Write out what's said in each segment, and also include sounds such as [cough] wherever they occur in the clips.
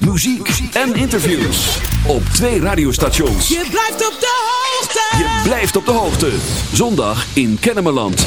muziek en interviews. Op twee radiostations. Je blijft op de hoogte. Je blijft op de hoogte. Zondag in Kennemerland.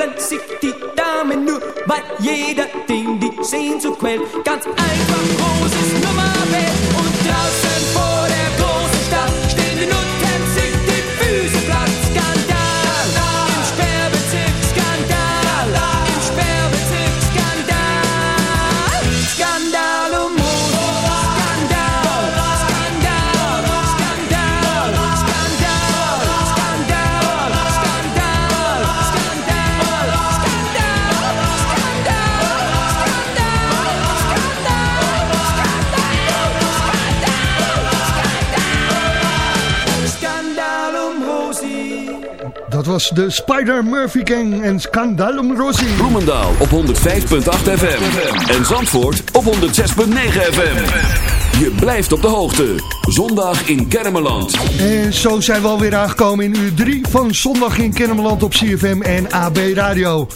Langweilen sich die Damen nur, weil jeder was de Spider Murphy Gang en Scandalum Rossi. Bloemendaal op 105.8 FM. En Zandvoort op 106.9 FM. Je blijft op de hoogte. Zondag in Kennemerland. En zo zijn we alweer aangekomen in uur 3 van Zondag in Kennemerland op CFM en AB Radio.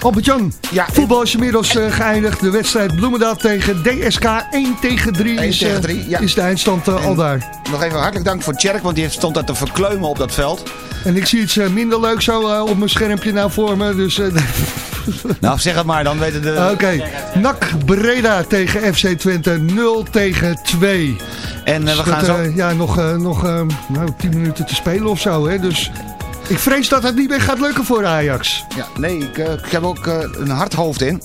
Albert-Jan, Ja, voetbal is inmiddels eh, geëindigd. De wedstrijd Bloemendaal tegen DSK 1 tegen 3 1 is, tegen eh, 3, ja. is de eindstand eh, al daar. Nog even hartelijk dank voor Tjerk, want die stond daar te verkleumen op dat veld. En ik zie iets eh, minder leuk zo op mijn schermpje nou voor me. Dus, eh, [laughs] Nou, zeg het maar, dan weten de... Oké, NAC Breda tegen FC Twente 0 tegen 2. En we Dus gaan dat, zo... ja, nog, eh, nog eh, nou, 10 minuten te spelen of zo. Hè? Dus ik vrees dat het niet meer gaat lukken voor Ajax. Ja, nee, ik, eh, ik heb ook eh, een hard hoofd in.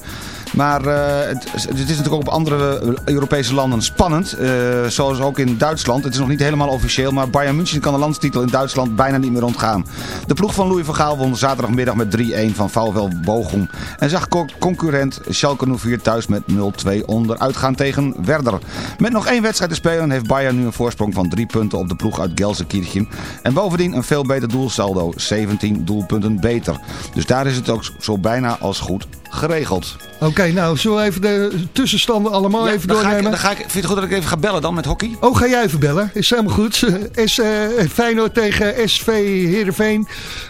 Maar eh, het, het is natuurlijk ook op andere Europese landen spannend. eh, zoals ook in Duitsland. Het is nog niet helemaal officieel. Maar Bayern München kan de landstitel in Duitsland bijna niet meer ontgaan. De ploeg van Louis van Gaal won zaterdagmiddag met 3-1 van VfL Bochum. En zag co- concurrent Schalke 04 thuis met 0-2 onderuit gaan tegen Werder. Met nog één wedstrijd te spelen heeft Bayern nu een voorsprong van 3 punten op de ploeg uit Gelsenkirchen. En bovendien een veel beter doelsaldo. 17 doelpunten beter. Dus daar is het ook zo bijna als goed geregeld. Oké, nou, zullen we even de tussenstanden allemaal even dan doornemen? Ga ik, dan ga ik, vind je het goed dat ik even ga bellen dan met hockey? Oh, ga jij even bellen? Is helemaal goed. [laughs] S, uh, Feyenoord tegen SV Heerenveen.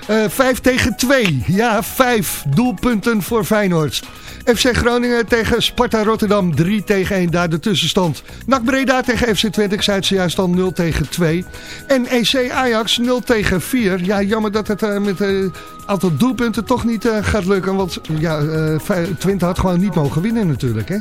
Uh, 5 tegen 2. Ja, 5 doelpunten voor Feyenoord. FC Groningen tegen Sparta Rotterdam 3 tegen 1, daar de tussenstand. NAC Breda tegen FC Twente, ik zei het zojuist al 0 tegen 2. En EC Ajax 0 tegen 4. Ja, jammer dat het uh, met een uh, aantal doelpunten toch niet uh, gaat lukken. Want ja, Twente had gewoon niet mogen winnen natuurlijk. Hè?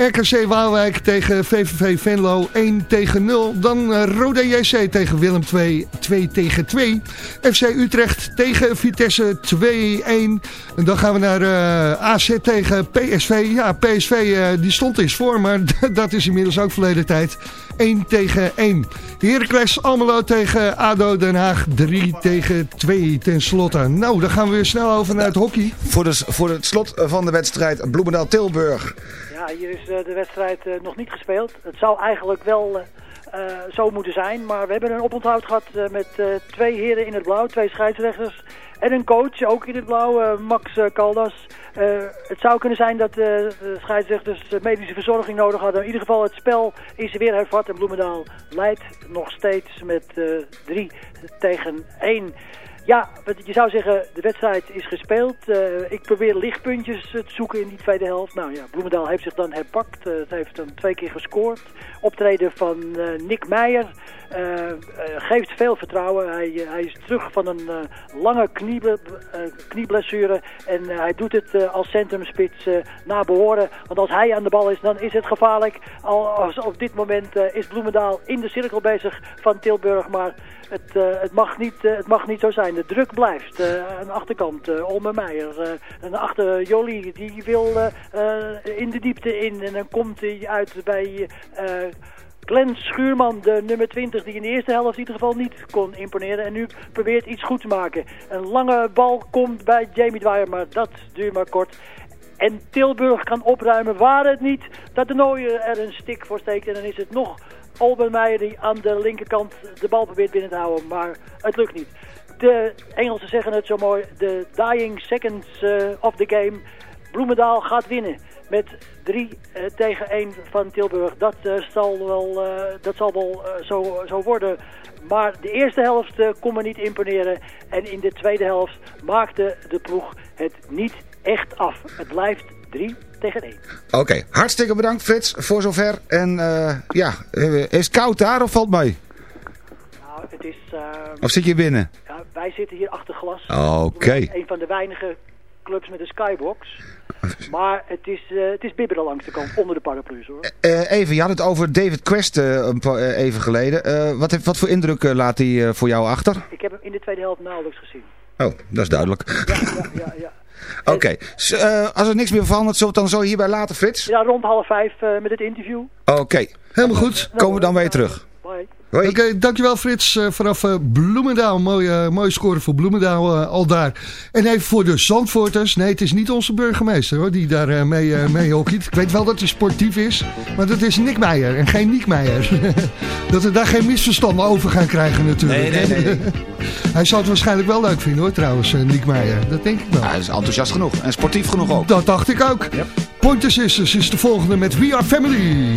RKC Waalwijk tegen VVV Venlo 1 tegen 0. Dan uh, Roda JC tegen Willem 2 2 tegen 2. FC Utrecht tegen Vitesse 2-1. En dan gaan we naar uh, AZ tegen PSV. Ja, PSV uh, die stond eens voor, maar [laughs] dat is inmiddels ook verleden tijd. 1 tegen 1. Heracles Almelo tegen ADO Den Haag 3 tegen 2 ten slotte. Nou, dan gaan we weer snel over naar het hockey. Voor, de, voor het slot van de wedstrijd Bloemendaal-Tilburg. Ja, hier is uh, de wedstrijd uh, nog niet gespeeld. Het zou eigenlijk wel uh, zo moeten zijn. Maar we hebben een oponthoud gehad met twee heren in het blauw, twee scheidsrechters. En een coach, ook in het blauw, Max Caldas. het zou kunnen zijn dat de scheidsrechters medische verzorging nodig hadden. In ieder geval, het spel is weer hervat. En Bloemendaal leidt nog steeds met 3 tegen 1. Ja, je zou zeggen, de wedstrijd is gespeeld. Uh, ik probeer lichtpuntjes te zoeken in die tweede helft. Nou ja, Bloemendaal heeft zich dan herpakt. Uh, het heeft dan twee keer gescoord. Optreden van Nick Meijer geeft veel vertrouwen. Hij, hij, is terug van een lange knie, knieblessure. En hij doet het als centrumspits naar behoren. Want als hij aan de bal is, dan is het gevaarlijk. Al, als op dit moment is Bloemendaal in de cirkel bezig van Tilburg. Maar het, het, mag niet, het mag niet zo zijn. De druk blijft. Uh, aan de achterkant uh, Olme Meijer. en achter Jolie, die wil in de diepte in. En dan komt hij uit bij Glenn Schuurman, de nummer 20, die in de eerste helft in ieder geval niet kon imponeren. En nu probeert iets goed te maken. Een lange bal komt bij Jamie Dwyer, maar dat duurt maar kort. En Tilburg kan opruimen, waar het niet dat de Nooier er een stik voor steekt. En dan is het nog Olbenmeijer die aan de linkerkant de bal probeert binnen te houden, maar het lukt niet. De Engelsen zeggen het zo mooi, de dying seconds uh, of the game. Bloemendaal gaat winnen met 3 uh, tegen 1 van Tilburg. Dat uh, zal wel, dat zal wel zo, zo worden. Maar de eerste helft kon me niet imponeren. En in de tweede helft maakte de ploeg het niet echt af. Het blijft 3 tegen 1. Oké, okay. hartstikke bedankt Frits voor zover. En uh, ja, is het koud daar of valt mee? Nou, het is... Uh, of zit je binnen? Ja, wij zitten hier achter glas. Oké. Okay. Een van de weinige clubs met een skybox. [laughs] Maar het is, uh, het is bibberen langs de kant, onder de paraplu's hoor. Uh, even, je had het over David Quest uh, even geleden. wat, heeft, wat voor indruk laat hij voor jou achter? Ik heb hem in de tweede helft nauwelijks gezien. Oh, dat is duidelijk. Ja, ja, ja. ja. [laughs] Oké, okay. als er niks meer verandert, zullen we het dan zo hierbij laten, Frits? Ja, rond half vijf met het interview. Oké, okay. helemaal goed. Komen we dan weer terug. Bye. Oké, okay, dankjewel Frits uh, vanaf uh, Bloemendaal. Mooie, mooie score voor Bloemendaal al daar. En even voor de Zandvoorters. Nee, het is niet onze burgemeester hoor, die daar mee, mee hockeyt. Ik weet wel dat hij sportief is, maar dat is Nick Meijer en geen Nick Meijer. [laughs] dat we daar geen misverstanden over gaan krijgen natuurlijk. Nee, nee, nee. [laughs] hij zal het waarschijnlijk wel leuk vinden hoor trouwens, Nick Meijer. Dat denk ik wel. Ja, hij is enthousiast genoeg en sportief genoeg ook. Dat dacht ik ook. Yep. Pointer Sisters is de volgende met We Are Family.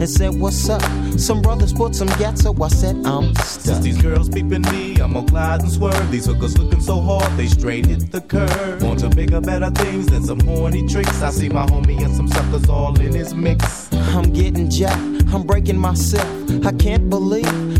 and said, What's up? Some brothers put some so I said, I'm stuck. Since these girls peeping me, I'm gonna glide and swerve. These hookers looking so hard, they straight hit the curve. Want to bigger, better things than some horny tricks. I see my homie and some suckers all in his mix. I'm getting jacked, I'm breaking myself. I can't believe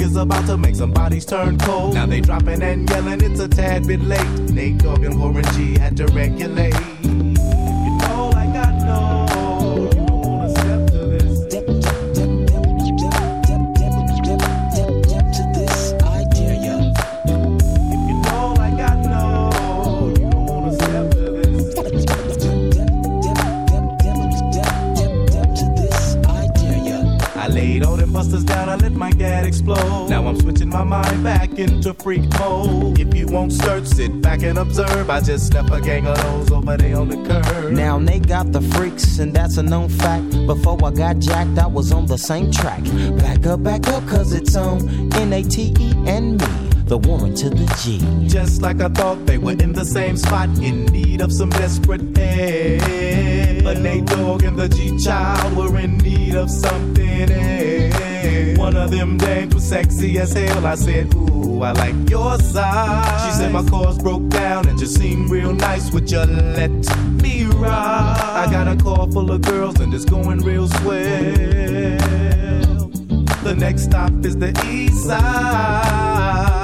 is about to make some bodies turn cold. Now they dropping and yelling, it's a tad bit late. Nate Dogg and Warren G had to regulate. Back and observe. I just left a gang of those over there on the curb. Now they got the freaks, and that's a known fact. Before I got jacked, I was on the same track. Back up, back up, cause it's on N A T E and me, the Warren to the G. Just like I thought they were in the same spot, in need of some desperate help. But Nate Dogg and the G Child were in need of something else. One of them dames was sexy as hell. I said, Ooh, I like your side. She said my car's broke down and just seemed real nice. Would you let me ride? I got a car full of girls and it's going real swell. The next stop is the East Side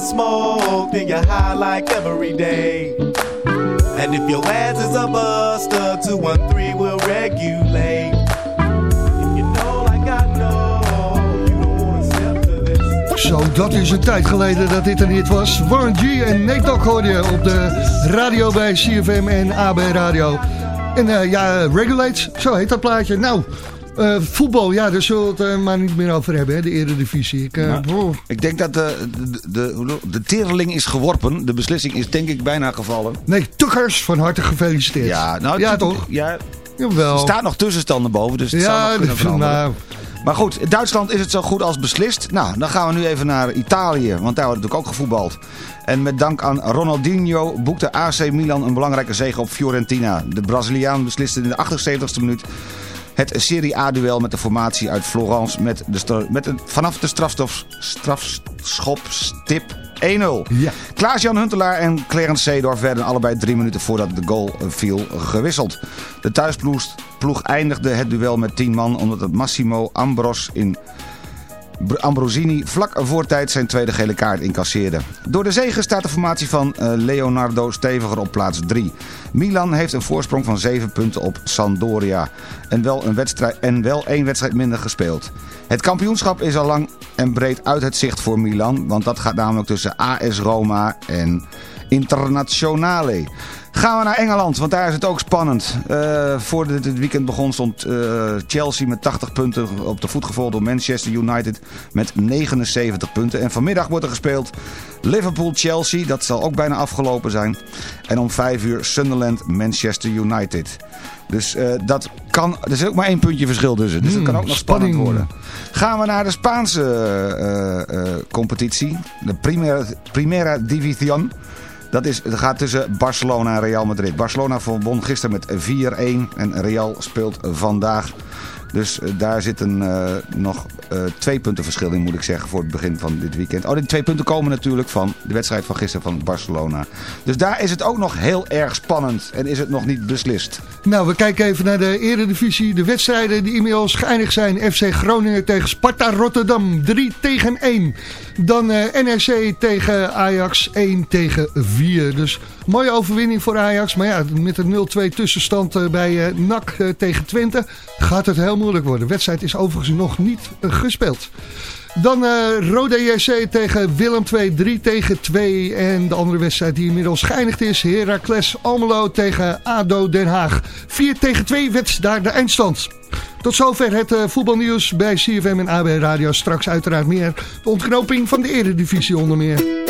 I smoke, then you're high like every day. And if your ass is a buster, 213 will regulate. Zo, dat is een tijd geleden dat dit er niet was. Warren G en Nate Dogg hoorde je op de radio bij CFM en AB Radio. En eh, ja, Regulate, zo heet dat plaatje. Nou, eh, voetbal, ja, daar zullen we het eh, maar niet meer over hebben, hè, de eredivisie. Ik, eh. Ik denk dat de, de, de, is geworpen. De beslissing is denk ik bijna gevallen. Nee, Tukkers, van harte gefeliciteerd. Ja, nou, ja toch? Ja, Jawel. er staat nog tussenstanden boven, dus het zou nog ja, kunnen nou, Maar goed, Duitsland is het zo goed als beslist. Nou, dan gaan we nu even naar Italië, want daar wordt natuurlijk ook gevoetbald. En met dank aan Ronaldinho boekte AC Milan een belangrijke zege op Fiorentina. De Braziliaan besliste in de 78e minuut het Serie A-duel met de formatie uit Florence met, de met een, vanaf de strafstof, strafschopstip 1-0. Ja. Klaas-Jan Huntelaar en Clarence Seedorf werden allebei drie minuten voordat de goal eh, viel gewisseld. De thuisploeg ploeg eindigde het duel met 10 man omdat het Massimo Ambros in Ambrosini vlak voor tijd zijn tweede gele kaart incasseerde. Door de zege staat de formatie van eh, Leonardo steviger op plaats 3. Milan heeft een voorsprong van 7 punten op Sampdoria. En wel, een wedstrijd, en wel één wedstrijd minder gespeeld. Het kampioenschap is al lang en breed uit het zicht voor Milan. Want dat gaat namelijk tussen AS Roma en Internazionale. Gaan we naar Engeland, want daar is het ook spannend. Eh voordat het weekend begon stond eh, Chelsea met 80 punten op de voet gevolgd door Manchester United met 79 punten. En vanmiddag wordt er gespeeld Liverpool-Chelsea, dat zal ook bijna afgelopen zijn. En om 5 uur Sunderland-Manchester United. Dus eh, dat kan, er is ook maar één puntje verschil tussen. Dus dat kan ook nog spannend spanning. worden. Gaan we naar de Spaanse competitie. De Primera, Primera División. Dat, is, gaat tussen Barcelona en Real Madrid. Barcelona won gisteren met 4-1 en Real speelt vandaag. Dus eh, daar zitten eh, nog eh, twee punten verschil in, moet ik zeggen, voor het begin van dit weekend. Oh, die twee punten komen natuurlijk van de wedstrijd van gisteren van Barcelona. Dus daar is het ook nog heel erg spannend en is het nog niet beslist. Nou, we kijken even naar de eredivisie. De wedstrijden die inmiddels geëindigd zijn. FC Groningen tegen Sparta Rotterdam 3 tegen 1. Dan eh NRC tegen Ajax 1 tegen 4. Dus mooie overwinning voor Ajax. Maar ja, met een 0-2 tussenstand eh, bij eh, NAC tegen Twente gaat het heel moeilijk worden. De wedstrijd is overigens nog niet gespeeld. Dan eh Rode JC tegen Willem 2, 3 tegen 2. En de andere wedstrijd die inmiddels geëindigd is. Heracles Almelo tegen ADO Den Haag. 4 tegen 2 werd daar de eindstand. Tot zover het eh, voetbalnieuws bij CFM en AB Radio. Straks uiteraard meer. De ontknoping van de eredivisie onder meer.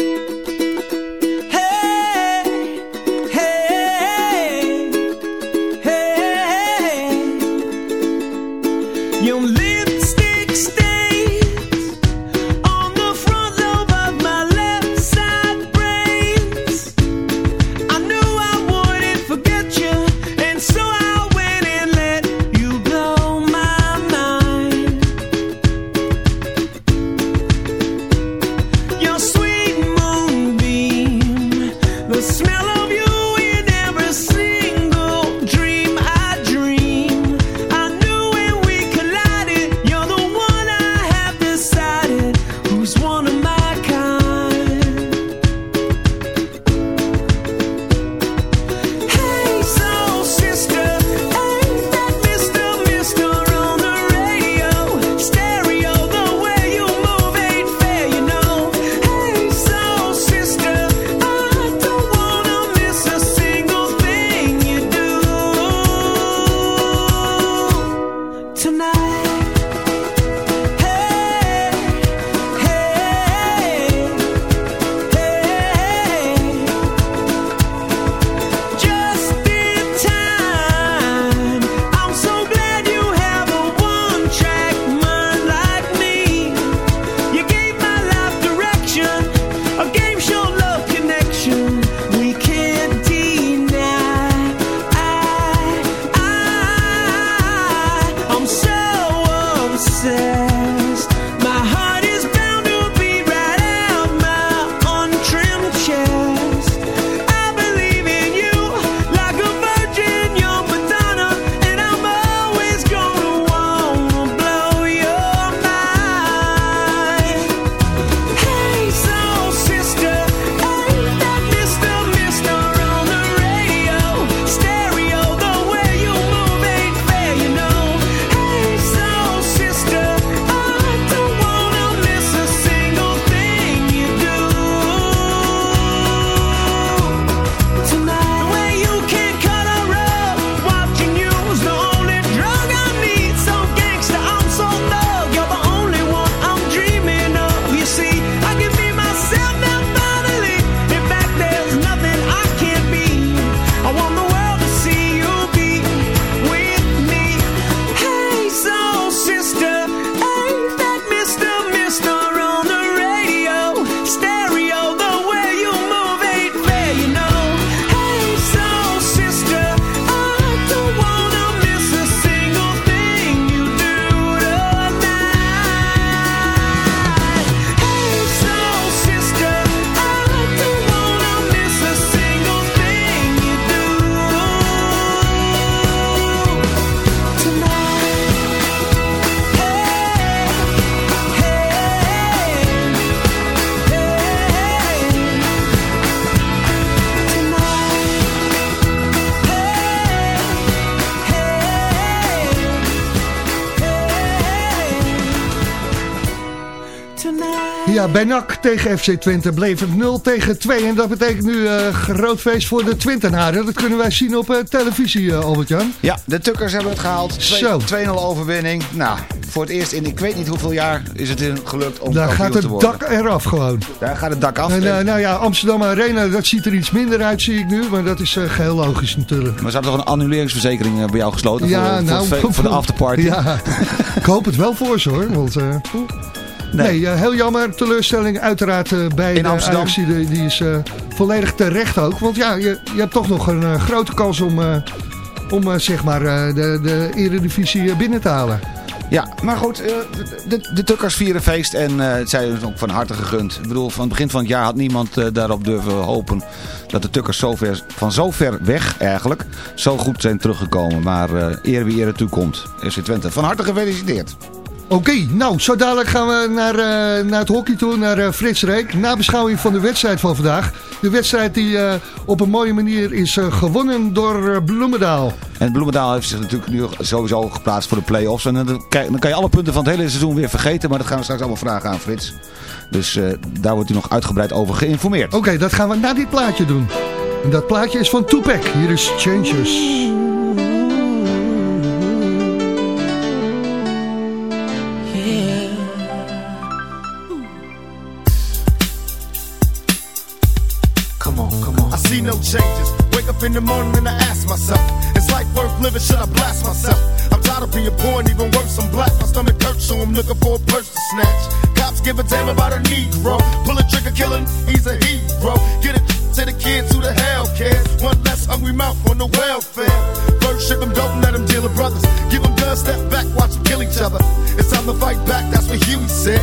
Bij NAC tegen FC Twente bleef het 0 tegen 2. En dat betekent nu uh, groot feest voor de Twentenaren. Dat kunnen wij zien op uh, televisie, uh, Albert-Jan. Ja, de Tukkers hebben het gehaald. 2-0 overwinning. Nou, voor het eerst in ik weet niet hoeveel jaar is het gelukt om Daar gaat het dak eraf gewoon. Daar gaat het dak af. En, nou ja, Amsterdam Arena, dat ziet er iets minder uit, zie ik nu. Maar dat is geheel logisch natuurlijk. Maar ze hadden toch een annuleringsverzekering bij jou gesloten? Ja, voor, nou, voor, voor de afterparty? Ja, [laughs] ik hoop het wel voor ze hoor. Want, Nee, nee heel jammer. Teleurstelling uiteraard uh, bij In de Amsterdam. Die, die is uh, volledig terecht ook. Want ja, je, je hebt toch nog een grote kans om, om zeg maar, de, de eredivisie binnen te halen. Ja, maar goed, de, de, Tukkers vieren feest en het zij is ook van harte gegund. Ik bedoel, van het begin van het jaar had niemand daarop durven hopen dat de Tukkers zo ver, van zo ver weg eigenlijk zo goed zijn teruggekomen. Maar eer wie eer toekomt, FC Twente. Van harte gefeliciteerd. Oké, okay, nou, zo dadelijk gaan we naar, uh, naar het hockey toe, naar uh, Frits Reek. Nabeschouwing van de wedstrijd van vandaag. De wedstrijd die uh, op een mooie manier is gewonnen door Bloemendaal. En Bloemendaal heeft zich natuurlijk nu sowieso geplaatst voor de play-offs. En dan, dan kan je alle punten van het hele seizoen weer vergeten. Maar dat gaan we straks allemaal vragen aan Frits. Dus daar wordt u nog uitgebreid over geïnformeerd. Oké, okay, dat gaan we na dit plaatje doen. En dat plaatje is van Tupac. Hier is Changes. Changes. Wake up in the morning and I ask myself, is life worth living? Should I blast myself? I'm tired of being poor and even worse, I'm black. My stomach hurts, so I'm looking for a purse to snatch. Cops give a damn about a Negro. Pull a trigger, killing, he's a hero. Get it to the kids who the hell cares. One less hungry mouth on the welfare. First ship them, don't let them deal with brothers. Give them guns, step back, watch them kill each other. It's time to fight back, that's what Huey said.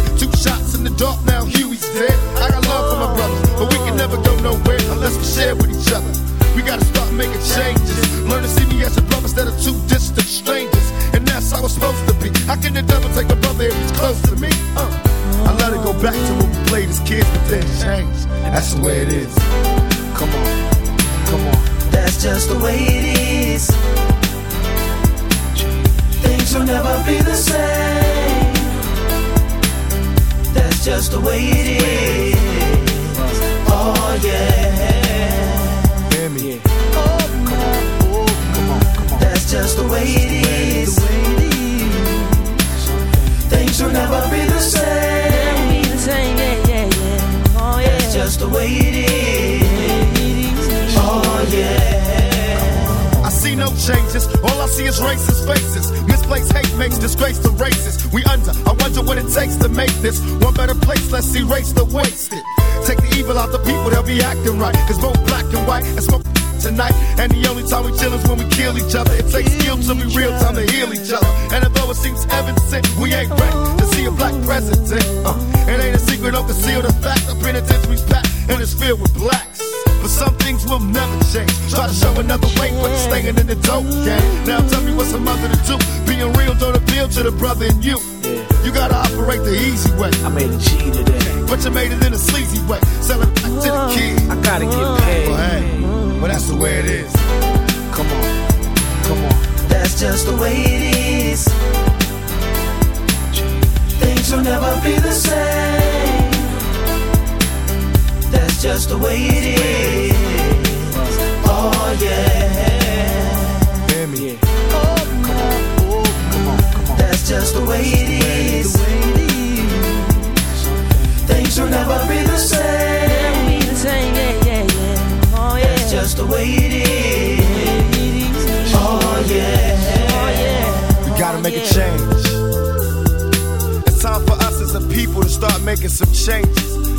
consummated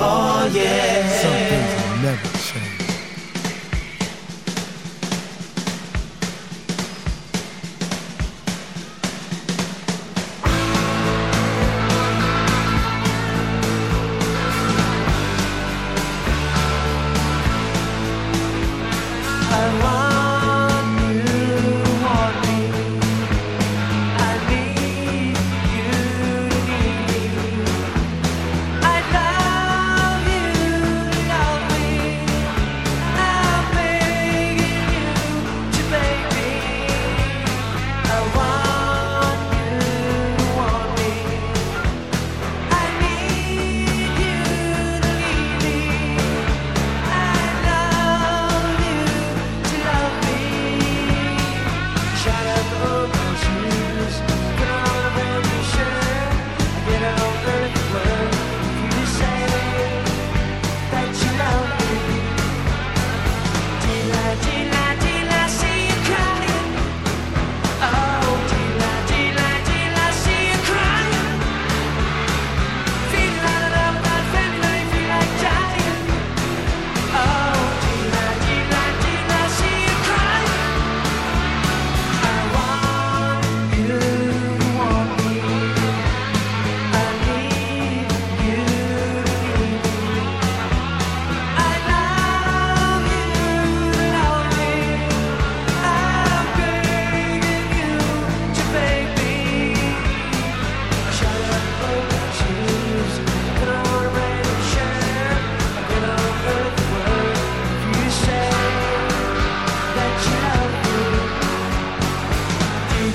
Oh yeah. Some things will never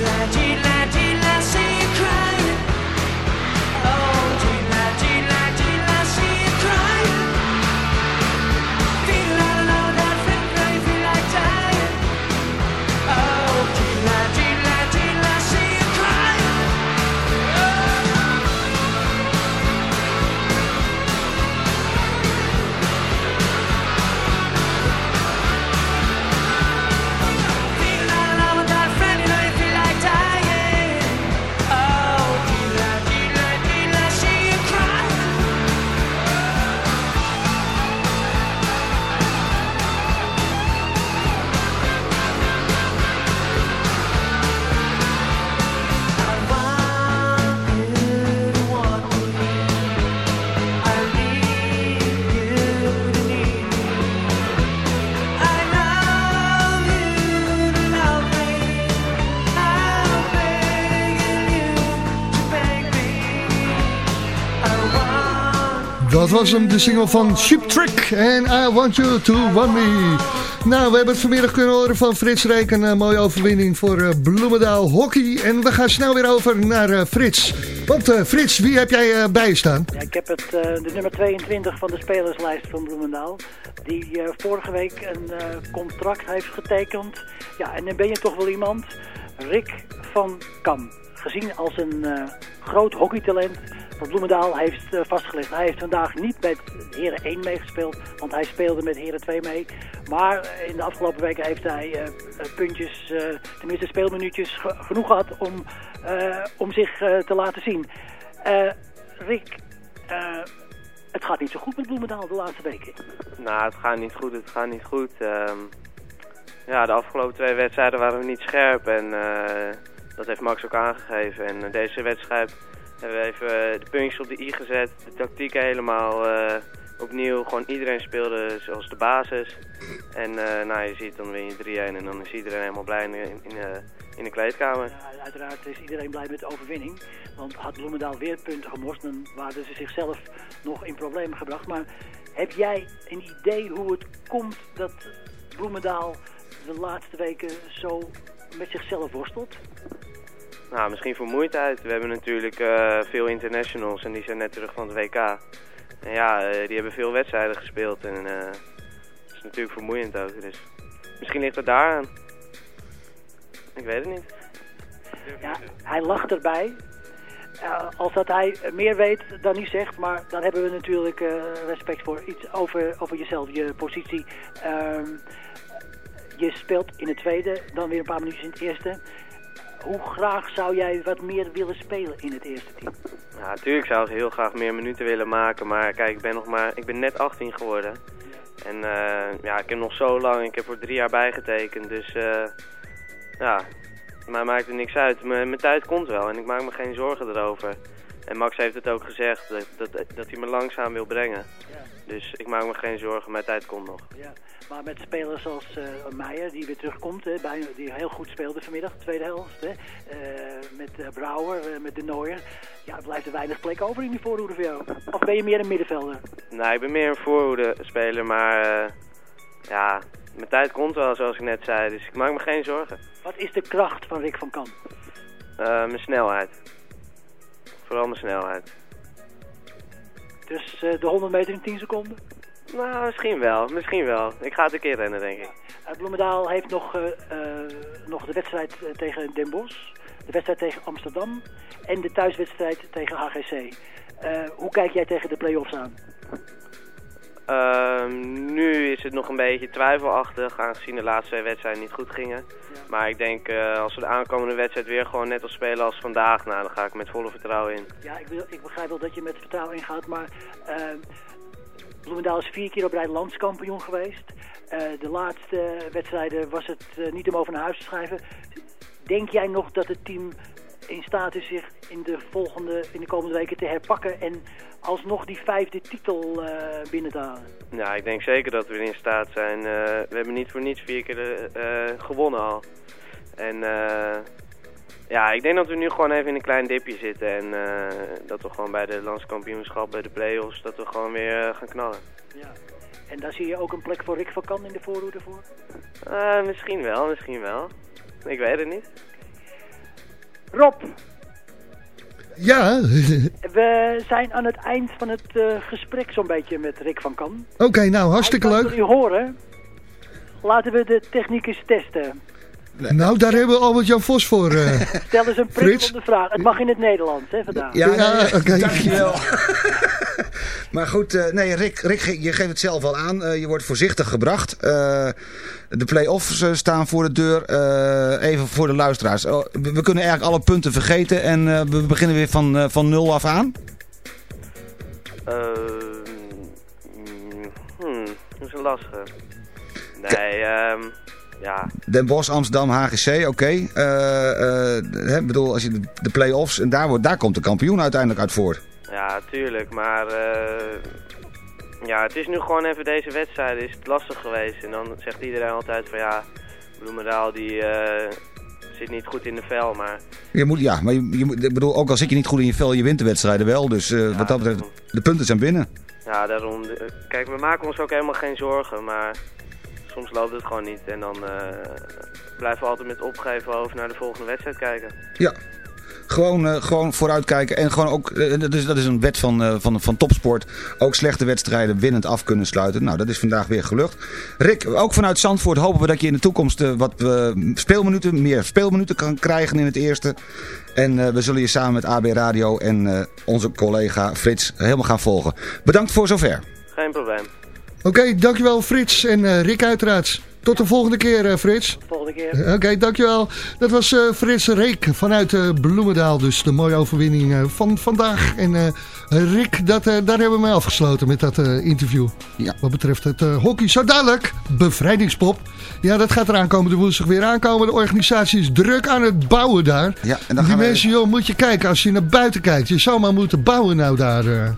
tragedy. Was hem, de single van Sheep Trick en I Want You To Want Me. Nou, we hebben het vanmiddag kunnen horen van Frits Reek. Een eh, mooie overwinning voor eh, Bloemendaal Hockey. En we gaan snel weer over naar eh, Frits. Want Frits, wie heb jij eh, bij staan? Ja, ik heb het, de nummer 22 van de spelerslijst van Bloemendaal. Die vorige week een contract heeft getekend. Ja, en dan ben je toch wel iemand. Rick van Kam. Gezien als een groot hockeytalent. Wat Bloemendaal heeft eh, vastgelegd. Hij heeft vandaag niet met Heren 1 meegespeeld. Want hij speelde met Heren 2 mee. Maar eh, in de afgelopen weken heeft hij eh, puntjes, tenminste speelminuutjes, ge- genoeg gehad om, om zich te laten zien. Rick, het gaat niet zo goed met Bloemendaal de laatste weken. Nou, het gaat niet goed, het gaat niet goed. Ehm, ja, de afgelopen twee wedstrijden waren we niet scherp en dat heeft Max ook aangegeven. En deze wedstrijd hebben we even eh, de puntjes op de i gezet, de tactiek helemaal eh, opnieuw. Gewoon iedereen speelde zoals de basis. En eh, nou, je ziet dan win je 3-1 en dan is iedereen helemaal blij in, in de kleedkamer. Ja, uiteraard is iedereen blij met de overwinning. Want had Bloemendaal weer punten gemorst, dan waren ze zichzelf nog in problemen gebracht. Maar Heb jij een idee hoe het komt dat Bloemendaal de laatste weken zo met zichzelf worstelt? Nou, misschien vermoeidheid. We hebben natuurlijk eh, veel internationals en die zijn net terug van het WK. En ja, eh, die hebben veel wedstrijden gespeeld en eh, dat is natuurlijk vermoeiend ook. Dus misschien ligt het daaraan. Ik weet het niet. Ja, hij lacht erbij. Eh, als dat hij meer weet dan hij zegt, maar daar hebben we natuurlijk eh, respect voor. Iets over, over jezelf, je positie. Ehm, je speelt in het tweede, dan weer een paar minuutjes in het eerste. Hoe graag zou jij wat meer willen spelen in het eerste team? Ja, natuurlijk zou ik heel graag meer minuten willen maken, maar kijk, ik ben nog maar, ik ben net 18 geworden. En eh, ja, ik heb nog zo lang, ik heb voor drie jaar bijgetekend, dus eh, ja, mij maakt het niks uit. M- mijn tijd komt wel en ik maak me geen zorgen erover. En Max heeft het ook gezegd, dat, dat, dat hij me langzaam wil brengen. Dus ik maak me geen zorgen, mijn tijd komt nog. Ja, maar met spelers zoals eh Meijer, die weer terugkomt, hè, bij, die heel goed speelde vanmiddag, de tweede helft. Hè, eh, met eh, Brouwer, met De Nooier. Ja, blijft er weinig plek over in die voorhoede voor jou. Of ben je meer een middenvelder? Nou, ik ben meer een voorhoede speler, maar ja, mijn tijd komt wel, zoals ik net zei. Dus ik maak me geen zorgen. Wat is de kracht van Rick van? Eh, mijn snelheid. Vooral mijn snelheid. Dus eh, de 100 meter in 10 seconden? Nou, misschien wel. Misschien wel. Ik ga het een keer rennen, denk ik. Uh, Bloemendaal heeft nog, eh, eh, nog de wedstrijd eh, tegen Den Bosch, de wedstrijd tegen Amsterdam en de thuiswedstrijd tegen HGC. Eh, hoe kijk jij tegen de play-offs aan? Ehm, nu is het nog een beetje twijfelachtig, aangezien de laatste twee wedstrijden niet goed gingen. Maar ik denk, eh, als we de aankomende wedstrijd weer gewoon net als spelen als vandaag, nou, dan ga ik met volle vertrouwen in. Ja, ik, ik begrijp wel dat je met vertrouwen ingaat, maar eh, Bloemendaal is vier keer op rij landskampioen geweest. Eh, de laatste wedstrijden was het eh, niet om over naar huis te schrijven. Denk jij nog dat het team in staat is zich in de volgende, in de komende weken te herpakken en alsnog die vijfde titel eh, binnen te halen? Ja, ik denk zeker dat we in staat zijn. Eh, we hebben niet voor niets vier keer eh, gewonnen al. En ja, ik denk dat we nu gewoon even in een klein dipje zitten. En dat we gewoon bij de landskampioenschap, bij de play-offs, dat we gewoon weer gaan knallen. Ja. En daar zie je ook een plek voor Rick van Kan in de voorhoede voor? Misschien wel, misschien wel. Ik weet het niet. Rob, Ja, [laughs] we zijn aan het eind van het eh, gesprek zo'n beetje met Rick van Kan. oké, nou hartstikke leuk. jullie horen. Laten we de techniek eens testen. Nou, daar hebben we Albert-Jan Vos voor. eh. [laughs] Stel eens een prikkelende vraag. Het mag in het Nederlands, hè, vandaag. Ja, Ja, nee, oké. dankjewel. [laughs] maar goed, eh, nee, Rick, Rick, je geeft het zelf al aan. Eh, je wordt voorzichtig gebracht. Eh, de play-offs staan voor de deur. Eh, even voor de luisteraars. Oh, we, we kunnen eigenlijk alle punten vergeten en eh, we beginnen weer van, eh, van nul af aan. Ehm, hmm, dat is een lastige. Nee, ehm, ja. Den Bosch, Amsterdam, HGC, oké. Eh, eh, Ik bedoel, als je de, de play-offs, en daar, wordt, daar komt de kampioen uiteindelijk uit voort. Ja, tuurlijk, maar eh, ja, het is nu gewoon even deze wedstrijd is het lastig geweest. En dan zegt iedereen altijd van ja, Bloemendaal die eh, zit niet goed in de vel, maar Je moet, ja, maar je, je ik bedoel, ook al zit je niet goed in je vel, je wint de wedstrijden wel. Dus eh, wat dat betreft, de punten zijn binnen. ja, daarom. eh, Kijk, we maken ons ook helemaal geen zorgen, maar soms loopt het gewoon niet. En dan eh, blijven we altijd met opgeven hoofd naar de volgende wedstrijd kijken. Ja. Gewoon, eh, gewoon vooruitkijken en gewoon ook, eh, dat, is, dat is een wet van, van, van topsport, ook slechte wedstrijden winnend af kunnen sluiten. Nou, dat is vandaag weer gelukt. Rick, ook vanuit Zandvoort hopen we dat je in de toekomst wat speelminuten, meer speelminuten kan krijgen in het eerste. En we zullen je samen met AB Radio en onze collega Frits helemaal gaan volgen. Bedankt voor zover. Geen probleem. Oké, dankjewel Frits en eh, Rick uiteraard. Tot de volgende keer eh, Frits. Volgende keer. Oké, dankjewel. Dat was eh, Frits Reek vanuit eh, Bloemendaal. Dus de mooie overwinning eh, van vandaag. En eh, Rick, dat, eh, daar hebben we mee afgesloten met dat eh, interview. Ja. Wat betreft het eh, hockey. Zo dadelijk, bevrijdingspop. Ja, dat gaat eraan komen. De woensdag weer aankomen. De organisatie is druk aan het bouwen daar. Ja, en dan Die gaan we... mensen, joh, moet je kijken. Als je naar buiten kijkt. Je zou maar moeten bouwen nou daar, eh,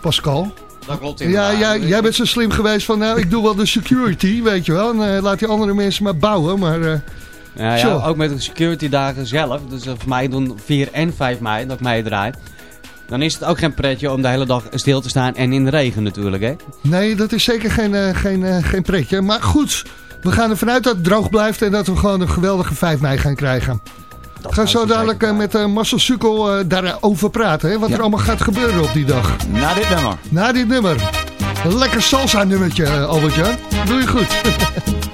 Pascal dat klopt inderdaad. Ja, jij bent zo slim geweest van, nou, ik doe wel de security, weet je wel. En eh, laat die andere mensen maar bouwen, maar... Eh, ja, ja, ook met de security dagen zelf. Dus eh, voor mij doen 4 en 5 mei dat ik draait Dan is het ook geen pretje om de hele dag stil te staan en in de regen natuurlijk, hè? Nee, dat is zeker geen, geen, geen pretje. Maar goed, we gaan ervan uit dat het droog blijft en dat we gewoon een geweldige 5 mei gaan krijgen ga zo dadelijk eh, met eh, Marcel Sukkel eh, daarover praten. Hè? Wat er allemaal gaat gebeuren op die dag. Na dit nummer. Na dit nummer. Lekker salsa nummertje, Albertje. Doe je goed. [laughs]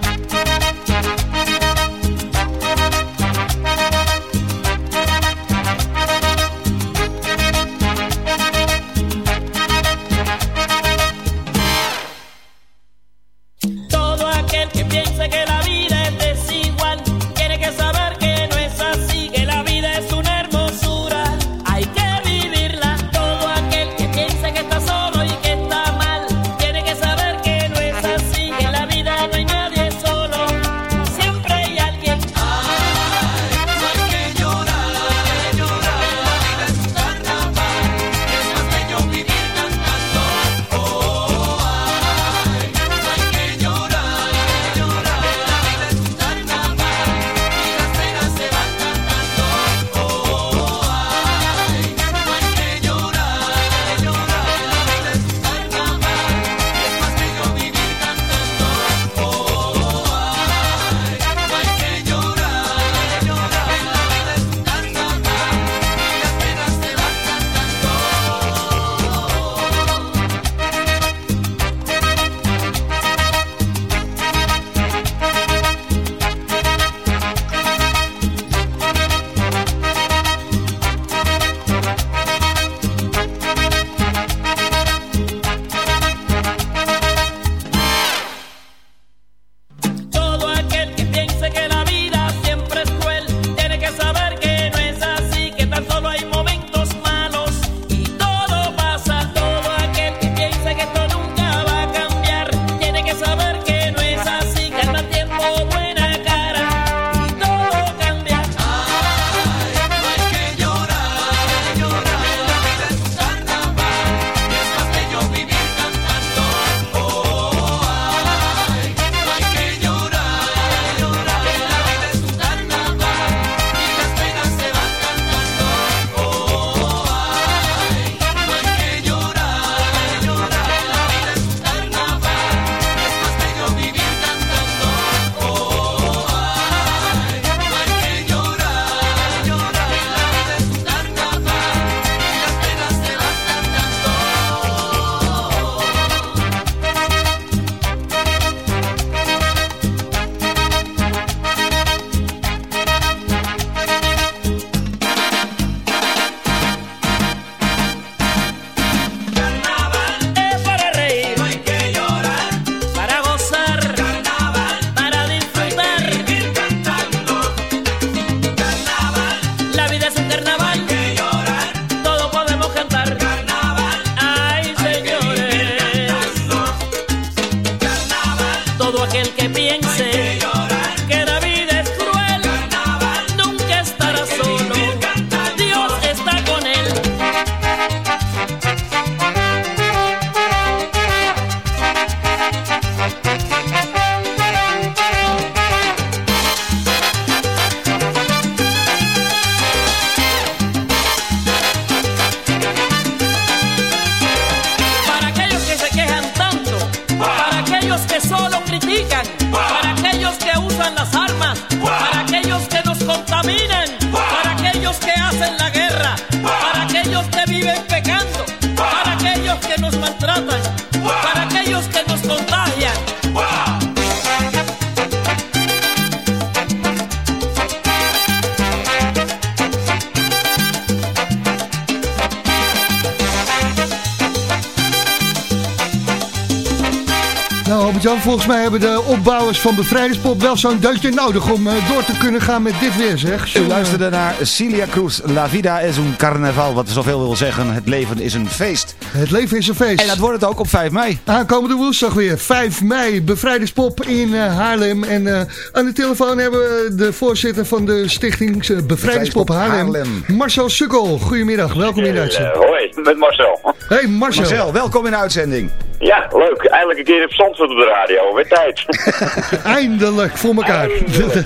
volgens mij hebben de opbouwers van Bevrijdingspop wel zo'n deutje nodig om eh, door te kunnen gaan met dit weer, zeg. Zo, U luisterde naar Celia Cruz, La Vida es un Carnaval, wat zoveel wil zeggen, het leven is een feest. Het leven is een feest. En dat wordt het ook op 5 mei. Aankomende woensdag weer, 5 mei, Bevrijdingspop in eh, Haarlem. En eh, aan de telefoon hebben we de voorzitter van de stichting Bevrijdingspop, Haarlem, Marcel Sukkel. Goedemiddag, welkom in uitzending. Hoi, met Marcel. Hey Marcel. Marcel, welkom in de uitzending. Ja, leuk. Eindelijk een keer op Zandvoort op de radio. Weer tijd. [laughs] Eindelijk, voor elkaar.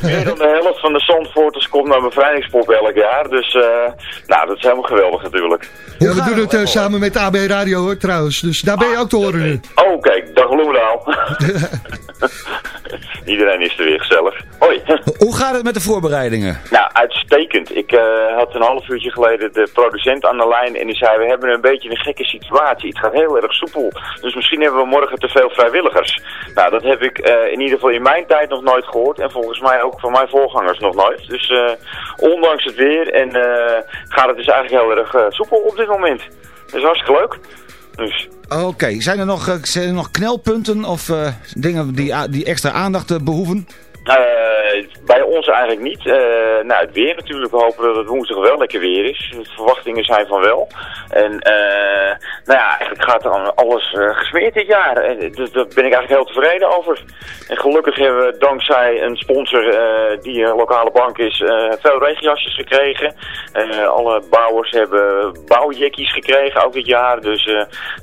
Meer dan de helft van de Zandvoorters komt naar bevrijdingspop elk jaar. Dus, eh, nou, dat is helemaal geweldig natuurlijk. Ja, we doen het eh, samen met AB Radio hoor, trouwens. Dus daar ben je ook te horen nu. Oh, kijk, dag Loedaal. [laughs] Iedereen is er weer gezellig. Hoi. [laughs] Hoe gaat het met de voorbereidingen? Nou, uitstekend. Ik eh, had een half uurtje geleden de producent aan de lijn en die zei, we hebben een beetje een gekke situatie. Het gaat heel erg soepel. Dus misschien hebben we morgen te veel vrijwilligers. Nou, dat heb ik eh, in ieder geval in mijn tijd nog nooit gehoord en volgens mij ook van mijn voorgangers nog nooit. Dus eh, ondanks het weer en eh, gaat het dus eigenlijk heel erg soepel op dit moment. Dat is hartstikke leuk. Dus Oké, zijn, er nog, zijn er nog knelpunten of dingen die, die extra aandacht eh, behoeven? Eh, bij ons eigenlijk niet. Eh, nou, het weer natuurlijk. We hopen dat het woensdag wel lekker weer is. De verwachtingen zijn van wel. En eh, nou ja, eigenlijk gaat dan alles gesmeerd dit jaar. En dus daar ben ik eigenlijk heel tevreden over. En gelukkig hebben we dankzij een sponsor die een lokale bank is, veel regenjasjes gekregen. Alle bouwers hebben bouwjekkies gekregen ook dit jaar. Dus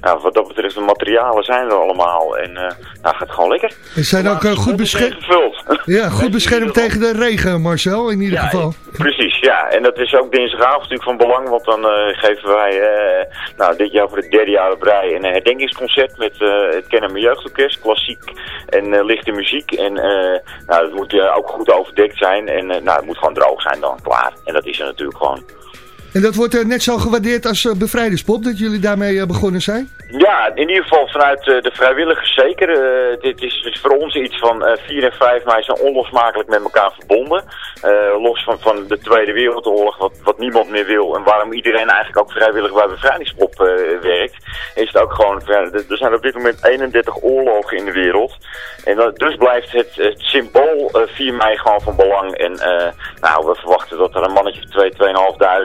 nou, wat dat betreft, de materialen zijn er allemaal. En nou, gaat gewoon lekker. Ze zijn ook eh, goed beschermd. Ja, goed beschermd tegen de regen, Marcel, in ieder geval. Precies, ja. En dat is ook dinsdagavond natuurlijk van belang, want dan eh, geven wij eh, nou, dit jaar voor het derde jaar op rij een herdenkingsconcert met eh, het Kennemer Jeugdorkest, klassiek en eh, lichte muziek. En eh, nou, het moet eh, ook goed overdekt zijn en eh, nou, het moet gewoon droog zijn dan, klaar. En dat is er natuurlijk gewoon. En dat wordt eh, net zo gewaardeerd als eh, bevrijderspop, dat jullie daarmee eh, begonnen zijn? Ja, in ieder geval vanuit eh, de vrijwilligers zeker. Eh, dit is, is voor ons iets van eh 4 en 5 mei zijn onlosmakelijk met elkaar verbonden. Los van, van de Tweede Wereldoorlog, wat, wat niemand meer wil. En waarom iedereen eigenlijk ook vrijwillig bij bevrijdingspop eh, werkt. Is het ook gewoon, er zijn op dit moment 31 oorlogen in de wereld. En dus blijft het, het symbool eh 4 mei gewoon van belang. En nou, we verwachten dat er een mannetje van 2,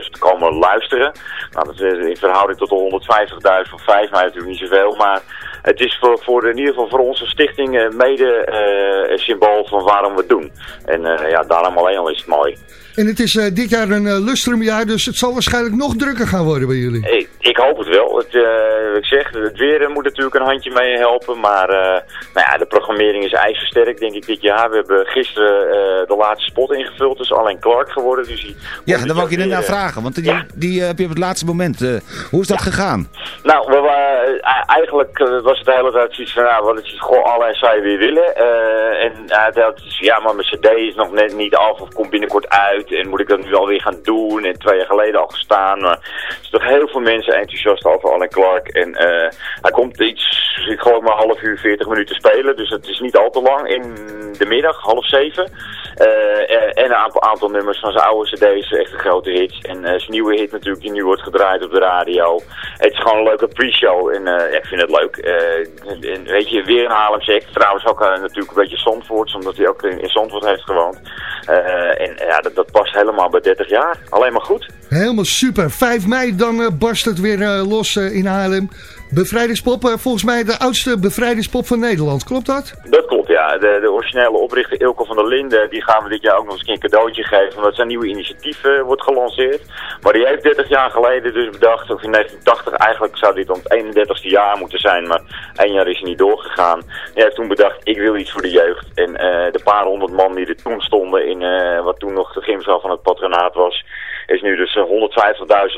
2.500 komen luisteren. Nou, dat is in verhouding tot de 150.000 van 5 mei natuurlijk niet zoveel. Maar het is voor, voor in ieder geval voor onze stichting eh, mede eh, symbool van waarom we het doen. En eh, ja, daarom alleen al is het mooi. En het is eh, dit jaar een eh, lustrumjaar, dus het zal waarschijnlijk nog drukker gaan worden bij jullie. Ik, ik hoop het wel. Het, eh, ik zeg, het weer moet natuurlijk een handje mee helpen. Maar eh, nou ja, de programmering is ijzersterk, denk ik, dit jaar. We hebben gisteren eh, de laatste spot ingevuld. Dus alleen Clark geworden. Dus die Ja, daar wou ik je net naar vragen, want die, die eh, heb je op het laatste moment. eh, hoe is dat gegaan? Nou, we waren, eigenlijk was het de hele tijd zoiets van, nou, wat is het gewoon alle en zou je weer willen? Eh, en hij had ja, maar mijn cd is nog net niet af of komt binnenkort uit. En moet ik dat nu alweer gaan doen? En twee jaar geleden al gestaan. Maar er zijn toch heel veel mensen enthousiast over Alan Clark. En eh, hij komt iets, ik geloof maar half uur, 40 minuten spelen. Dus het is niet al te lang in de middag, half zeven. Eh, en en een aantal, aantal nummers van zijn oude cd's, echt een grote hits. En eh, zijn nieuwe hit natuurlijk, die nu wordt gedraaid op de radio. Het is gewoon een leuke pre-show en eh, ik vind het leuk. Weet je, weer een Haarlemse act. Trouwens ook natuurlijk een beetje Zandvoorts, omdat hij ook in, in Zandvoort heeft gewoond. En ja, dat, dat past helemaal bij 30 jaar. Alleen maar goed. Helemaal super. 5 mei, dan barst het weer los in Haarlem. Bevrijdingspop, eh, volgens mij de oudste bevrijdingspop van Nederland. Klopt dat? Dat klopt, ja. De, de originele oprichter Ilko van der Linden, die gaan we dit jaar ook nog eens een cadeautje geven. Omdat zijn nieuwe initiatief eh, wordt gelanceerd. Maar die heeft 30 jaar geleden dus bedacht, of in 1980 eigenlijk zou dit dan het 31ste jaar moeten zijn. Maar één jaar is hij niet doorgegaan. Hij heeft toen bedacht, ik wil iets voor de jeugd. En eh, de paar honderd man die er toen stonden in wat toen nog de gymzaal van het patronaat was is nu dus eh,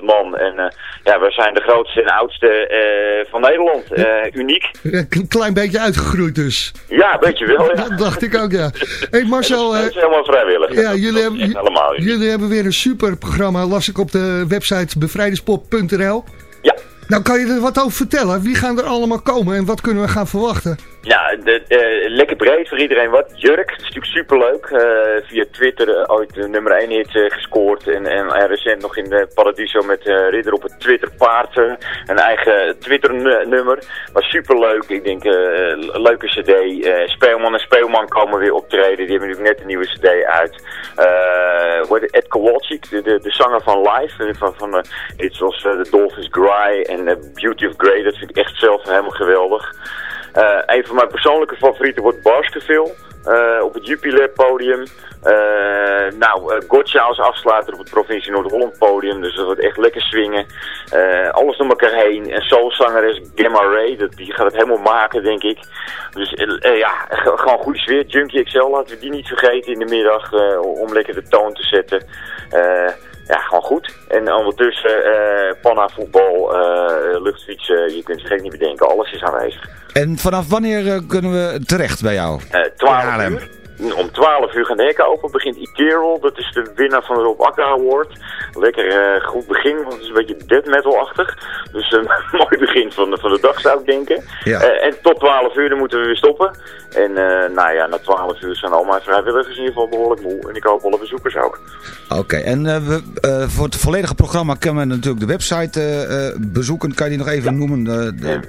150.000 man. En eh, ja, we zijn de grootste en oudste eh, van Nederland. Eh, uniek. Een klein beetje uitgegroeid dus. Ja, weet je wel. Ja. Dat dacht ik ook, ja. hey Marcel, eh, is helemaal vrijwillig. ja, Dat- jullie, hebben, helemaal jullie hebben weer een super programma, las ik op de website bevrijdingspop.nl. Ja. Nou, kan je er wat over vertellen? Wie gaan er allemaal komen en wat kunnen we gaan verwachten? Ja, de, eh, lekker breed voor iedereen wat. Jurk, dat is natuurlijk superleuk. Eh via Twitter eh, ooit de nummer 1 hit eh, gescoord. En, en, en recent nog in de Paradiso met Ridder op het Twitter paard. eh, een eigen Twitter nu- nummer. Maar superleuk. Ik denk, leuke cd. Speelman en Speelman komen weer optreden. Die hebben natuurlijk net een nieuwe cd uit. Het? Ed Kowalczyk, de, de, de zanger van Live. eh, Van, van iets zoals The Dolphins Cry en Beauty of Grey. Dat vind ik echt zelf helemaal geweldig. Eh, een van mijn persoonlijke favorieten wordt Baskerville. eh, op het Jupiler podium. Eh, nou, uh, Gotcha als afsluiter op het provincie Noord-Holland podium. Dus dat wordt echt lekker swingen. Alles door elkaar heen. En soulzangeres Gamma Ray, dat, die gaat het helemaal maken, denk ik. Dus ja, gewoon goede sfeer. Junkie XL, laten we die niet vergeten in de middag. om lekker de toon te zetten. Ja, gewoon goed. En ondertussen panna, voetbal, luchtfietsen. Je kunt het gek niet bedenken. Alles is aanwezig. En vanaf wanneer eh, kunnen we terecht bij jou? Eh 12 uur. Om 12 uur gaan de hekken open. Begint Ethereal. Dat is de winnaar van de Rob Akka Award. Lekker eh, goed begin, want het is een beetje death metal-achtig. Dus een [laughs] mooi begin van de, van de dag zou ik denken. Ja. Eh, en tot 12 uur dan moeten we weer stoppen. En eh, nou ja, na 12 uur zijn al mijn vrijwilligers in ieder geval behoorlijk moe. En ik hoop alle bezoekers ook. Oké, en eh, we, eh, voor het volledige programma kunnen we natuurlijk de website eh, eh, bezoeken. Kan je die nog even noemen? De, de...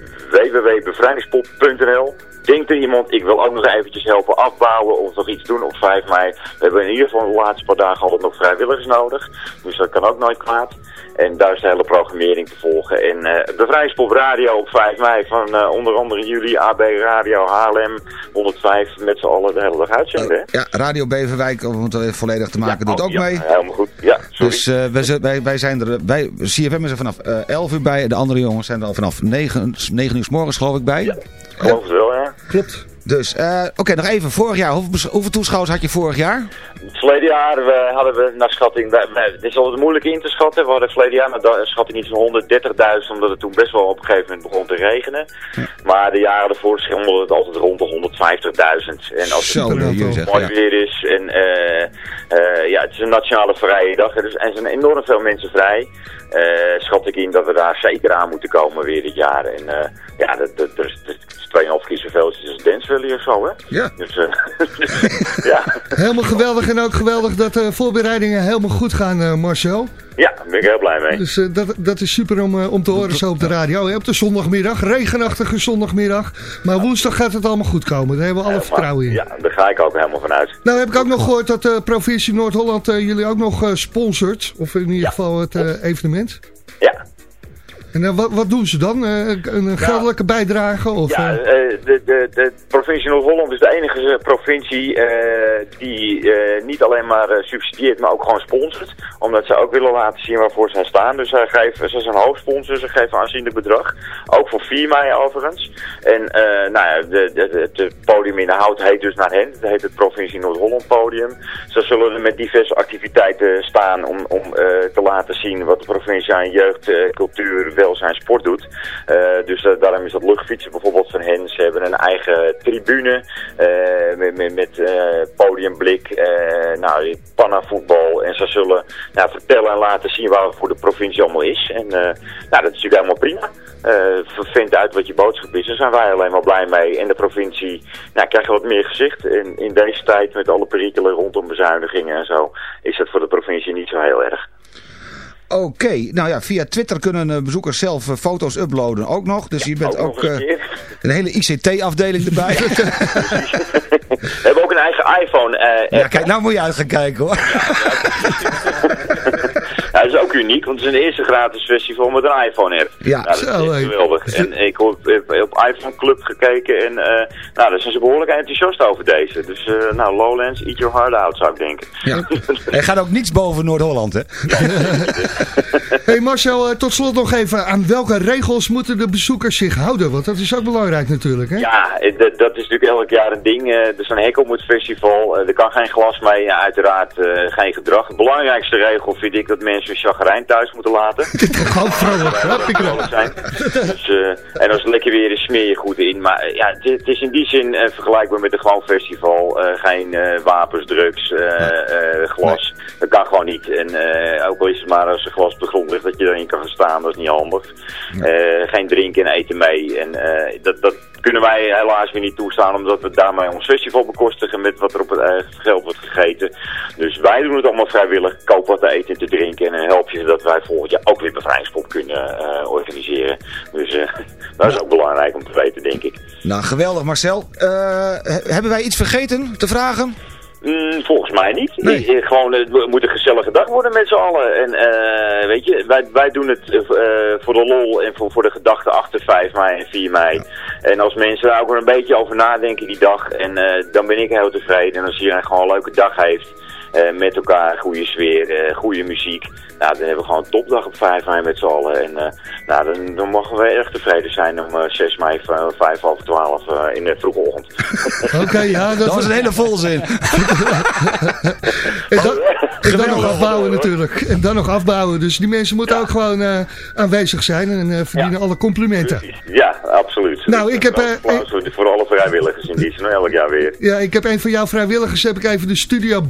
www.bevrijdingspop.nl Denkt er iemand, ik wil ook nog eventjes helpen afbouwen of nog iets doen op 5 mei. We hebben in ieder geval de laatste paar dagen altijd nog vrijwilligers nodig. Dus dat kan ook nooit kwaad. En daar is de hele programmering te volgen. En eh Bevrijdingspop Radio op 5 mei van eh, onder andere jullie, AB Radio, HLM 105 met z'n allen de hele dag uitzenden. hè? Ja, Radio Beverwijk, om het even volledig te maken, doet Oh, ook ja, mee. Helemaal goed. Ja, sorry. Dus eh, wij, wij, wij zijn er, wij, CFM is er vanaf eh 11 uur bij. De andere jongens zijn er al vanaf 9, 9 uur s morgens geloof ik bij. Geloof het wel, ja. Klopt. Dus, eh, oké, nog even. Vorig jaar, hoeveel, toeschouwers had je vorig jaar? Het verleden jaar we, hadden we naar schatting, het is altijd moeilijk in te schatten, we hadden verleden jaar naar schatting iets van 130.000, omdat het toen best wel op een gegeven moment begon te regenen. Maar de jaren ervoor schimmelde het altijd rond de 150.000. En als Zo, het zegt, mooi ja. weer is en eh, eh, ja, het is een nationale vrije dag dus, en er zijn enorm veel mensen vrij. eh, schat ik in dat we daar zeker aan moeten komen weer dit jaar. En eh, ja, dat, dat, dat is, dat is 2,5 keer zoveel als Danceville zo, hè? Ja. Dus eh, [laughs] ja. Helemaal geweldig en ook geweldig dat de voorbereidingen helemaal goed gaan, eh, Marcel. Ja, daar ben ik heel blij mee. Dus eh, dat, dat is super om, eh, om te horen zo op de radio. hè, Op de zondagmiddag, regenachtige zondagmiddag. Maar woensdag gaat het allemaal goed komen. Daar hebben we alle vertrouwen in. Ja, daar ga ik ook helemaal van uit. Nou heb ik ook nog gehoord dat de provincie Noord-Holland eh, jullie ook nog eh, sponsort. Of in ieder geval het eh, evenement. Ja. En eh, wat, wat doen ze dan? Eh, een geldelijke bijdrage? Of, Ja, eh, de, de, de provincie Noord-Holland is de enige provincie die niet alleen maar subsidieert, maar ook gewoon sponsort. Omdat ze ook willen laten zien waarvoor zij staan. Dus zij geven, ze zijn hoofdsponsor, ze geven aanzienlijk bedrag. Ook voor 4 mei overigens. En nou ja, de, de, de- het podium in de hout heet dus naar hen. Het heet het provincie Noord-Holland podium. Ze zullen er met diverse activiteiten staan om, om te laten zien wat de provincie aan jeugd, eh, cultuur, welzijn, sport doet. Eh, dus eh, daarom is dat luchtfietsen bijvoorbeeld van hen. Ze hebben een eigen tribune eh, met, met, met podiumblik, nou, pannavoetbal. En ze zullen nou, vertellen en laten zien waar het voor de provincie allemaal is. En nou, dat is natuurlijk helemaal prima. Vind uit wat je boodschap is. Daar zijn wij alleen maar blij mee. En de provincie nou, krijgt wat meer gezicht. En in deze tijd met alle perikelen rondom bezuinigingen en zo... is dat voor de provincie niet zo heel erg. Oké, nou ja, via Twitter kunnen eh, bezoekers zelf eh, foto's uploaden ook nog. Dus je bent ook een eh, een hele ICT-afdeling erbij. [laughs] We hebben ook een eigen iPhone. ja, kijk, nou moet je uit gaan kijken hoor. Ja, dat is ook uniek, want het is een eerste gratis festival met een iPhone-app. Ja, nou, dat is zo, geweldig. En ik heb heb op iPhone Club gekeken en eh, nou, daar zijn ze behoorlijk enthousiast over deze. Dus eh, nou, Lowlands, eat your heart out, zou ik denken. Ja. [laughs] Er gaat ook niets boven Noord-Holland, hè? [laughs] hey Marcel, eh, tot slot nog even. Aan welke regels moeten de bezoekers zich houden? Want dat is ook belangrijk natuurlijk. Hè? Ja, eh, dat, dat is natuurlijk elk jaar een ding. Eh, er is een hek om het festival. Eh, er kan geen glas mee. Uiteraard eh, geen gedrag. De belangrijkste regel vind ik dat mensen hun chagrijn thuis moeten laten. [laughs] Gewoon vrolijk. Vrolijk zijn. Dus, eh, en als het lekker weer is, smeer je goed in. Maar eh, ja, het, is in die zin eh, vergelijkbaar met een gewoon festival. Geen wapens, drugs, glas. Dat kan gewoon niet. En ook al is het maar als een glas op de grond ligt dat je erin kan gaan staan, dat is niet handig. Geen drinken en eten mee. En dat, dat kunnen wij helaas weer niet toestaan, omdat we daarmee ons festival bekostigen met wat er op het eh, geld wordt gegeten. Dus wij doen het allemaal vrijwillig. Koop wat te eten en te drinken en help je dat wij volgend jaar ook weer bevrijdingspop kunnen eh, organiseren. Dus eh, [laughs] dat is ook belangrijk om te weten, denk ik. Nou, geweldig Marcel. He- hebben wij iets vergeten te vragen? Mm, volgens mij niet. Nee. Eh, Gewoon, eh, het moet een gezellige dag worden met z'n allen. En eh, weet je, wij, wij doen het eh, eh, voor de lol en voor, voor de gedachte achter 5 mei en 4 mei. En als mensen daar ook een beetje over nadenken die dag, en eh, dan ben ik heel tevreden. En als iedereen gewoon een leuke dag heeft, eh, met elkaar, goede sfeer, eh, goede muziek. Nou, dan hebben we gewoon een topdag op 5 mei met z'n allen. En eh, nou, dan, dan mogen we erg tevreden zijn om eh, 6 mei van 5 over 12 eh, in de vroege ochtend. [laughs] Oké, ja. Dat was een hele volzin. [laughs] En dan, en dan nog afbouwen natuurlijk. En dan nog afbouwen. Dus die mensen moeten ook gewoon eh, aanwezig zijn en eh, verdienen alle complimenten. Ja, absoluut. Nou, ik heb, eh, voor- alle vrijwilligers in die zin elk jaar weer. Ja, ik heb een van jouw vrijwilligers heb ik even de studio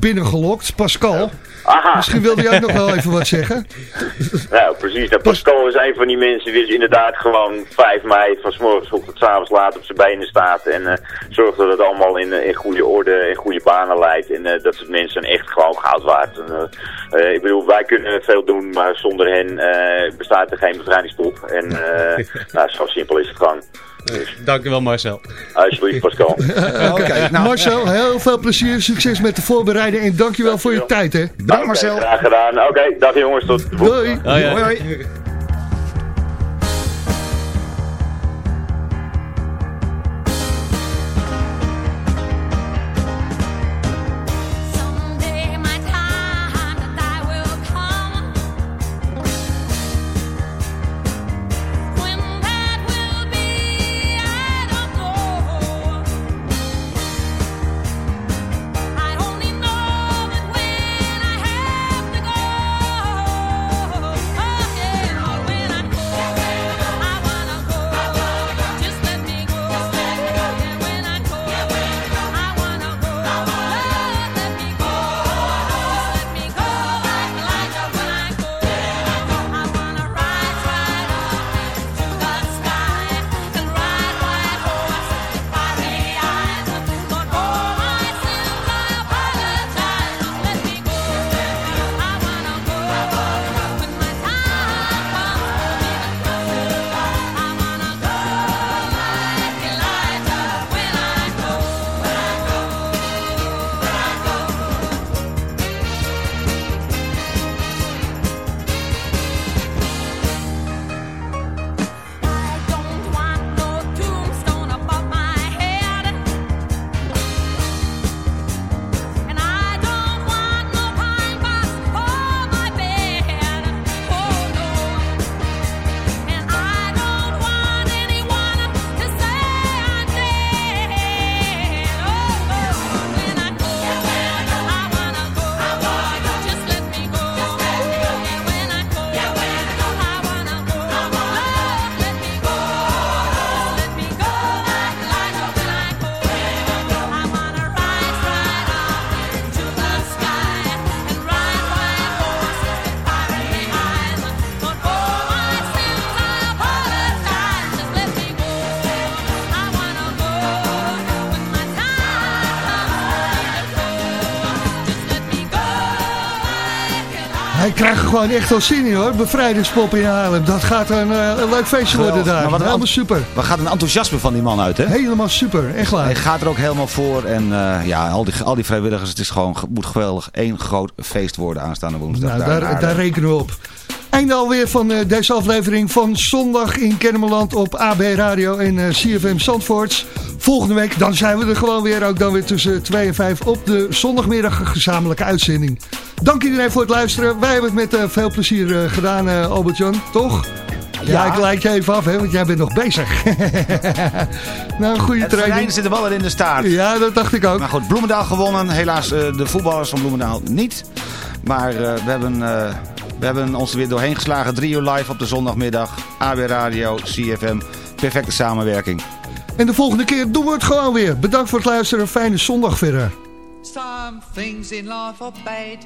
Pascal. Aha. Misschien wilde jij ook nog wel even wat zeggen. [laughs] Nou, precies. Nou, Pascal is een van die mensen die dus inderdaad gewoon 5 mei van 's morgens vroeg tot 's avonds laat op zijn benen staat. En eh, zorgt dat het allemaal in, eh, in goede orde, in goede banen leidt. En eh, dat soort mensen echt gewoon goud waard. En, ik bedoel, wij kunnen veel doen, maar zonder hen bestaat er geen bevrijdingstop. En [laughs] nou, zo simpel is het gewoon. Dankjewel Marcel. Alsjeblieft, Pascal. [laughs] Oké, nou, Marcel, heel veel plezier, succes met de voorbereiding en dankjewel voor je tijd hè. Bedankt Marcel. Oké, graag gedaan. Oké, dag jongens, tot de volgende. Doei. Hoi, [laughs] gewoon echt wel zin in hoor, bevrijdingspop in Haarlem. Dat gaat een, eh, een leuk feestje worden daar. Wat Helemaal super. Wat gaat een enthousiasme van die man uit, hè? Helemaal super, echt waar. Hij gaat er ook helemaal voor. En eh, ja, al die, al die vrijwilligers, het is gewoon, moet geweldig één groot feest worden aanstaande woensdag. Nou, daar daar, rekenen we op. Einde alweer van eh, deze aflevering van Zondag in Kennemerland op AB Radio en eh, CFM Zandvoorts. Volgende week dan zijn we er gewoon weer, ook dan weer tussen 2 en 5 op de zondagmiddag gezamenlijke uitzending. Dank iedereen voor het luisteren. Wij hebben het met eh, veel plezier eh, gedaan, eh, Albert-Jan, toch? Ja. Ja. ik leid je even af, hè, want jij bent nog bezig. [laughs] nou, een goede Het training. venijn zit er wel in de staart. Ja, dat dacht ik ook. Maar goed, Bloemendaal gewonnen. Helaas eh, de voetballers van Bloemendaal niet. Maar eh, we, hebben, eh, we hebben ons er weer doorheen geslagen. Drie uur live op de zondagmiddag. AB Radio, CFM. Perfecte samenwerking. En de volgende keer doen we het gewoon weer. Bedankt voor het luisteren. Fijne zondag verder. Some things in life are bad,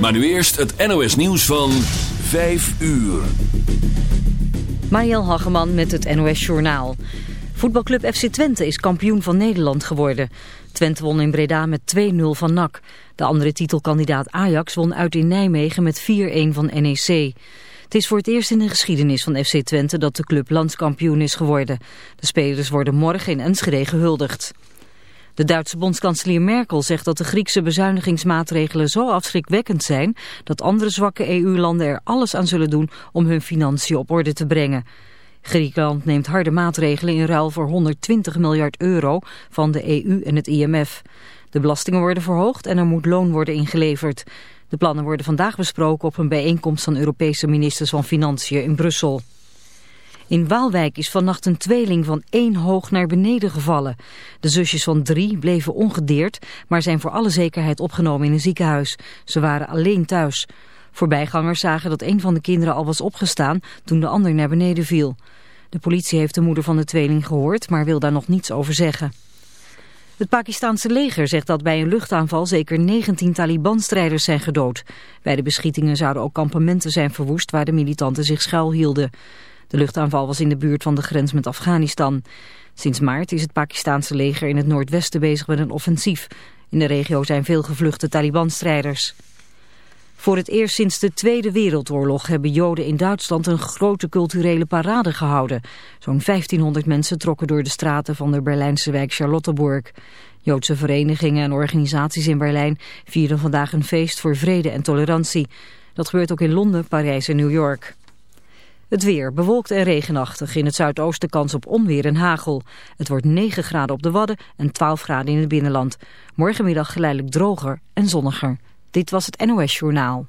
Maar nu eerst het NOS nieuws van 5 uur. Mariel Hageman met het NOS Journaal. Voetbalclub FC Twente is kampioen van Nederland geworden. Twente won in Breda met 2-0 van NAC. De andere titelkandidaat Ajax won uit in Nijmegen met 4-1 van NEC. Het is voor het eerst in de geschiedenis van FC Twente dat de club landskampioen is geworden. De spelers worden morgen in Enschede gehuldigd. De Duitse bondskanselier Merkel zegt dat de Griekse bezuinigingsmaatregelen zo afschrikwekkend zijn dat andere zwakke EU-landen er alles aan zullen doen om hun financiën op orde te brengen. Griekenland neemt harde maatregelen in ruil voor 120 miljard euro van de EU en het IMF. De belastingen worden verhoogd en er moet loon worden ingeleverd. De plannen worden vandaag besproken op een bijeenkomst van Europese ministers van Financiën in Brussel. In Waalwijk is vannacht een tweeling van één hoog naar beneden gevallen. De zusjes van drie bleven ongedeerd, maar zijn voor alle zekerheid opgenomen in een ziekenhuis. Ze waren alleen thuis. Voorbijgangers zagen dat een van de kinderen al was opgestaan toen de ander naar beneden viel. De politie heeft de moeder van de tweeling gehoord, maar wil daar nog niets over zeggen. Het Pakistanse leger zegt dat bij een luchtaanval zeker 19 Taliban-strijders zijn gedood. Bij de beschietingen zouden ook kampementen zijn verwoest waar de militanten zich schuilhielden. De luchtaanval was in de buurt van de grens met Afghanistan. Sinds maart is het Pakistanse leger in het noordwesten bezig met een offensief. In de regio zijn veel gevluchte Taliban-strijders. Voor het eerst sinds de Tweede Wereldoorlog hebben Joden in Duitsland een grote culturele parade gehouden. Zo'n 1500 mensen trokken door de straten van de Berlijnse wijk Charlottenburg. Joodse verenigingen en organisaties in Berlijn vieren vandaag een feest voor vrede en tolerantie. Dat gebeurt ook in Londen, Parijs en New York. Het weer, bewolkt en regenachtig. In het zuidoosten kans op onweer en hagel. Het wordt 9 graden op de Wadden en 12 graden in het binnenland. Morgenmiddag geleidelijk droger en zonniger. Dit was het NOS Journaal.